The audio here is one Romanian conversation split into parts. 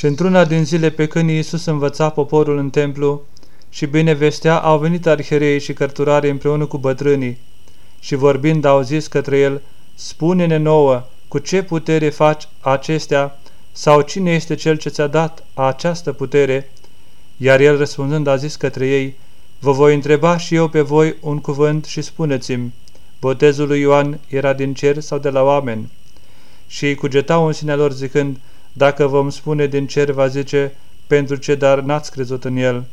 Și într-una din zile pe când Iisus învăța poporul în templu și bine vestea, au venit arhierei și cărturare împreună cu bătrânii și vorbind au zis către el, Spune-ne nouă, cu ce putere faci acestea sau cine este cel ce ți-a dat această putere? Iar el răspunzând a zis către ei, Vă voi întreba și eu pe voi un cuvânt și spuneți-mi, botezul lui Ioan era din cer sau de la oameni? Și îi cugetau în sinea lor zicând, dacă vom spune din cer, va zice, pentru ce dar n-ați crezut în el.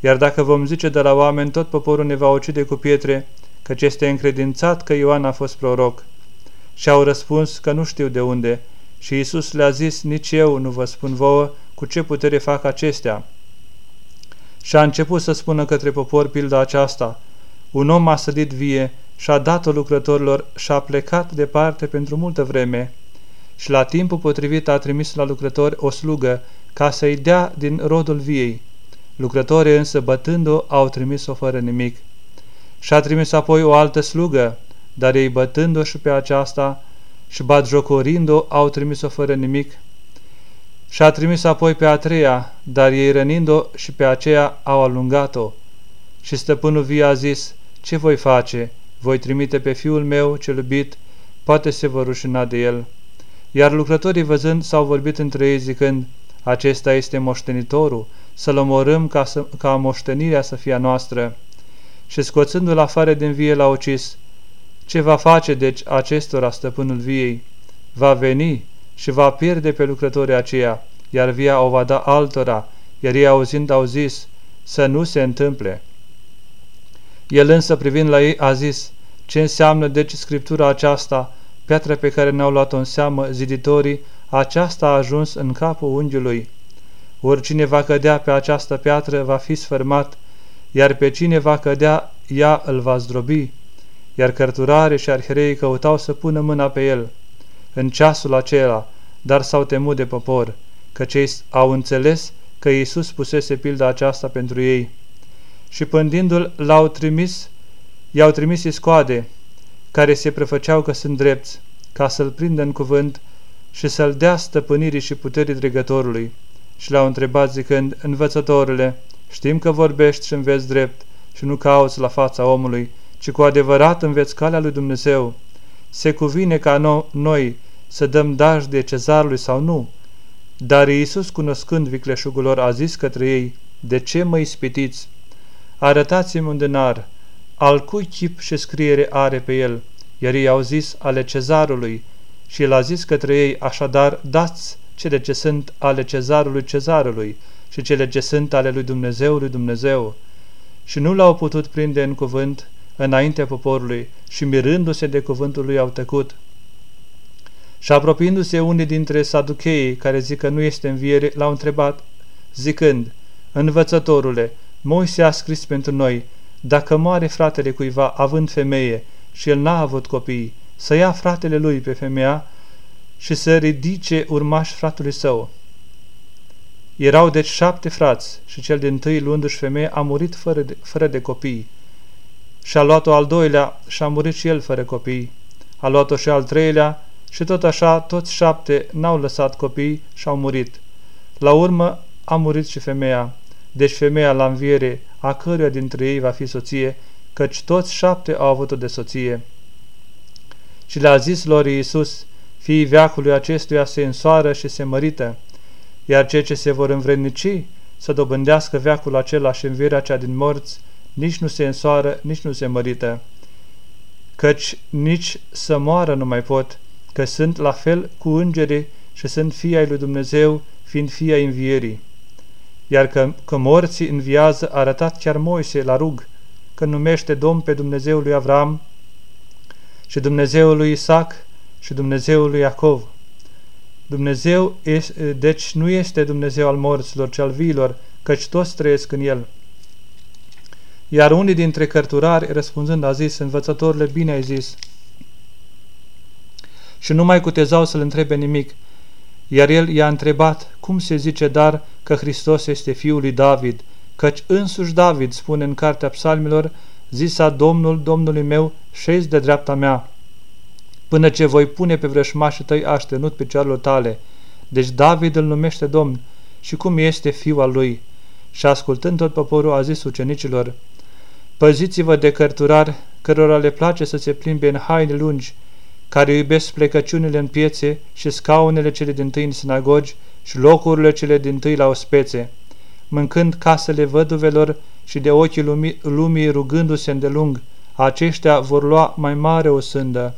Iar dacă vom zice de la oameni, tot poporul ne va ucide cu pietre, căci este încredințat că Ioan a fost proroc. Și au răspuns că nu știu de unde. Și Isus le-a zis, nici eu nu vă spun vouă cu ce putere fac acestea. Și a început să spună către popor pilda aceasta. Un om a sădit vie și a dat-o lucrătorilor și a plecat departe pentru multă vreme. Și la timpul potrivit a trimis la lucrători o slugă ca să-i dea din rodul viei. Lucrătorii însă, bătând-o, au trimis-o fără nimic. Și a trimis apoi o altă slugă, dar ei bătând-o și pe aceasta și batjocorind-o, au trimis-o fără nimic. Și a trimis apoi pe a treia, dar ei rănind-o și pe aceea au alungat-o. Și stăpânul vie a zis, ce voi face? Voi trimite pe fiul meu cel iubit, poate se vor rușina de el. Iar lucrătorii văzând s-au vorbit între ei zicând, acesta este moștenitorul, să-l omorâm ca, să, ca moștenirea să fie a noastră. Și scoțându-l afară din vie l-a ucis. Ce va face deci acestora stăpânul viei? Va veni și va pierde pe lucrătorii aceia, iar via o va da altora, iar ei auzind au zis, să nu se întâmple. El însă privind la ei a zis, ce înseamnă deci scriptura aceasta, piatra pe care ne-au luat-o în seamă ziditorii, aceasta a ajuns în capul unghiului. Oricine va cădea pe această piatră va fi sfârmat, iar pe cine va cădea, ea îl va zdrobi. Iar cărturare și arherei căutau să pună mâna pe el. În ceasul acela, dar s-au temut de popor, că cei au înțeles că Iisus pusese pilda aceasta pentru ei. Și pândindu-l, l-au trimis, i-au trimis iscoade, care se prefăceau că sunt drepți, ca să-l prindă în cuvânt și să-l dea stăpânirii și puterii dregătorului. Și l-au întrebat zicând, învățătorule, știm că vorbești și înveți drept și nu cauți la fața omului, ci cu adevărat înveți calea lui Dumnezeu. Se cuvine ca no noi să dăm daj de cezarului sau nu? Dar Iisus, cunoscând vicleșugul lor, a zis către ei, De ce mă ispitiți? Arătați-mi un denar, al cui chip și scriere are pe el? Iar ei au zis, ale cezarului. Și el a zis către ei, așadar, dați cele ce sunt ale cezarului cezarului și cele ce sunt ale lui Dumnezeu lui Dumnezeu. Și nu l-au putut prinde în cuvânt înaintea poporului și mirându-se de cuvântul lui au tăcut. Și apropiindu-se unii dintre saducheii care zic că nu este înviere, l-au întrebat, zicând, Învățătorule, Moise a scris pentru noi, dacă moare fratele cuiva având femeie și el n-a avut copii, să ia fratele lui pe femeia și să ridice urmași fratului său. Erau deci șapte frați și cel din tâi luându-și femeie a murit fără de, fără de copii. Și a luat-o al doilea și a murit și el fără copii. A luat-o și al treilea și tot așa toți șapte n-au lăsat copii și au murit. La urmă a murit și femeia. Deci femeia la înviere, a căruia dintre ei va fi soție, căci toți șapte au avut-o de soție. Și le-a zis lor Iisus, fiii veacului acestuia se însoară și se mărită, iar cei ce se vor învrednici să dobândească veacul acela și învierea cea din morți, nici nu se însoară, nici nu se mărită, căci nici să moară nu mai pot, că sunt la fel cu îngerii și sunt fii ai lui Dumnezeu, fiind fii ai învierii. Iar că, că morții înviază, a arătat chiar Moise la rug, că numește Domn pe Dumnezeul lui Avram și Dumnezeul lui Isaac și Dumnezeul lui Iacov. Dumnezeu, este, deci, nu este Dumnezeu al morților, ci al viilor, căci toți trăiesc în El. Iar unii dintre cărturari, răspunzând, a zis, învățătorile, bine ai zis. Și nu mai cutezau să-l întrebe nimic, iar el i-a întrebat, cum se zice dar că Hristos este fiul lui David, căci însuși David spune în cartea psalmilor, zisa Domnul Domnului meu, șezi de dreapta mea, până ce voi pune pe vrășmașii tăi aștenut picioarelor tale. Deci David îl numește Domn și cum este fiul al lui. Și ascultând tot poporul a zis ucenicilor, Păziți-vă de cărturari, cărora le place să se plimbe în haine lungi, care iubesc plecăciunile în piețe și scaunele cele din tâi în sinagogi și locurile cele din tâi la ospețe, mâncând casele văduvelor și de ochii lumii, lumii rugându-se îndelung, aceștia vor lua mai mare o sândă.